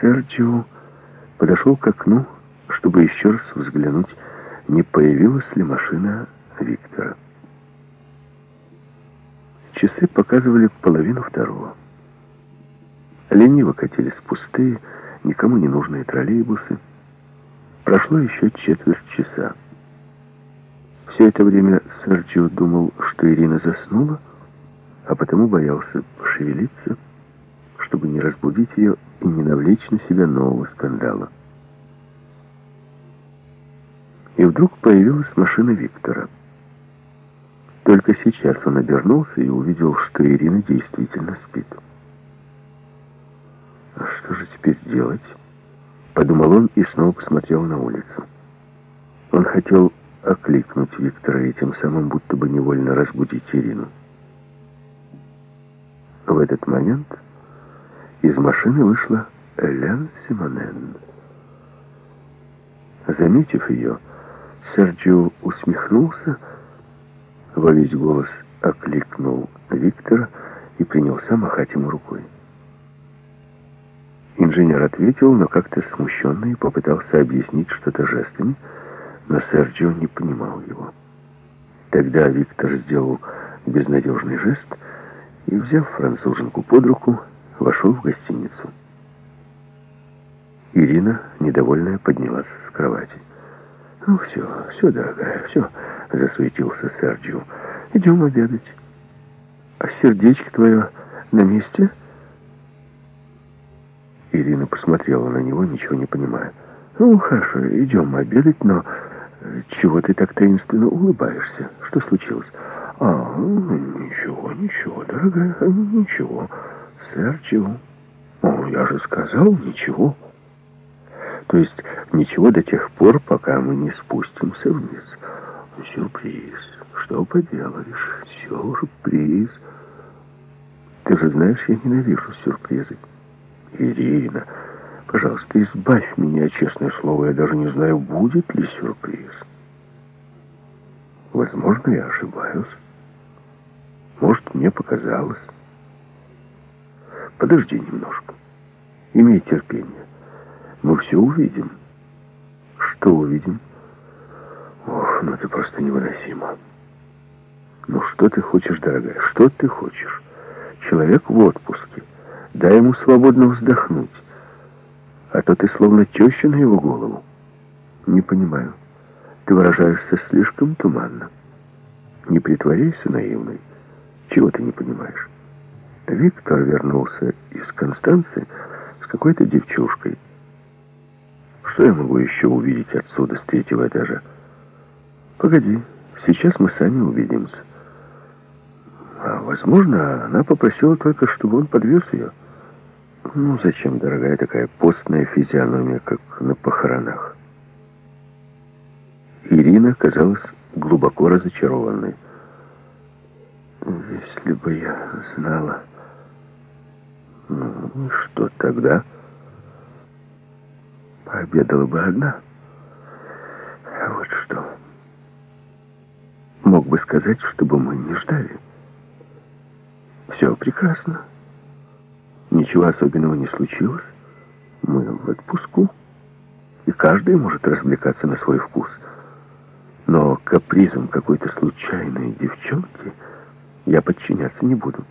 Серджио подошел к окну, чтобы еще раз взглянуть, не появилась ли машина Виктора. Часы показывали половину второго. Лениво катились пустые, никому не нужные троллейбусы. Прошло еще четверть часа. Все это время Серджио думал, что Ирина заснула, а потому боялся пошевелиться, чтобы не разбудить ее и не навлечь на себя нового скандала. И вдруг появилась машина Виктора. Только сейчас он обернулся и увидел, что Ирина действительно спит. «А что же теперь делать?» Подумал он и снова посмотрел на улицу. Он хотел окликнуть Виктора и тем самым будто бы невольно разбудить Ирину. В этот момент из машины вышла Элен Симонен. Заметив ее, Серджио усмехнулся, во весь голос окликнул Виктора и принялся махать ему рукой. Инженер ответил, но как-то смущенно и попытался объяснить что-то жестами, но Серджио не понимал его. Тогда Виктор сделал безнадежный жест и, взяв француженку под руку, вошел в гостиницу. Ирина, недовольная, поднялась с кровати. «Ну все, все, дорогая, все», — засуетился Серджио. «Идем обедать». «А сердечко твое на месте?» Ирина посмотрела на него, ничего не понимая. «Ну, хорошо, идем обедать, но э, чего ты так таинственно улыбаешься? Что случилось?» «А, ничего, ничего, дорогая, ничего. Серджио». «О, я же сказал, ничего». То есть ничего до тех пор, пока мы не спустимся вниз. Сюрприз. Что поделаешь? Сюрприз. Ты же знаешь, я ненавижу сюрпризы. Ирина, пожалуйста, избавь меня, честное слово, я даже не знаю, будет ли сюрприз. Возможно, я ошибаюсь. Может, мне показалось. Подожди немножко. Имей терпение. Мы все увидим. Что увидим? Ох, ну это просто невыносимо. Ну что ты хочешь, дорогая, что ты хочешь? Человек в отпуске. Дай ему свободно вздохнуть. А то ты словно теща на его голову. Не понимаю. Ты выражаешься слишком туманно. Не притворяйся наивной. Чего ты не понимаешь? Виктор вернулся из Констанции с какой-то девчушкой. Что я могу еще увидеть отсюда, с третьего этажа? Погоди, сейчас мы сами увидимся. А, возможно, она попросила только, чтобы он подвез ее. Ну, зачем, дорогая, такая постная физиономия, как на похоронах? Ирина казалась глубоко разочарованной. Если бы я знала... Ну, что тогда пообедала бы одна. Вот что. Мог бы сказать, чтобы мы не ждали. Все прекрасно. Ничего особенного не случилось. Мы в отпуску. И каждый может развлекаться на свой вкус. Но капризом какой-то случайной девчонки я подчиняться не буду.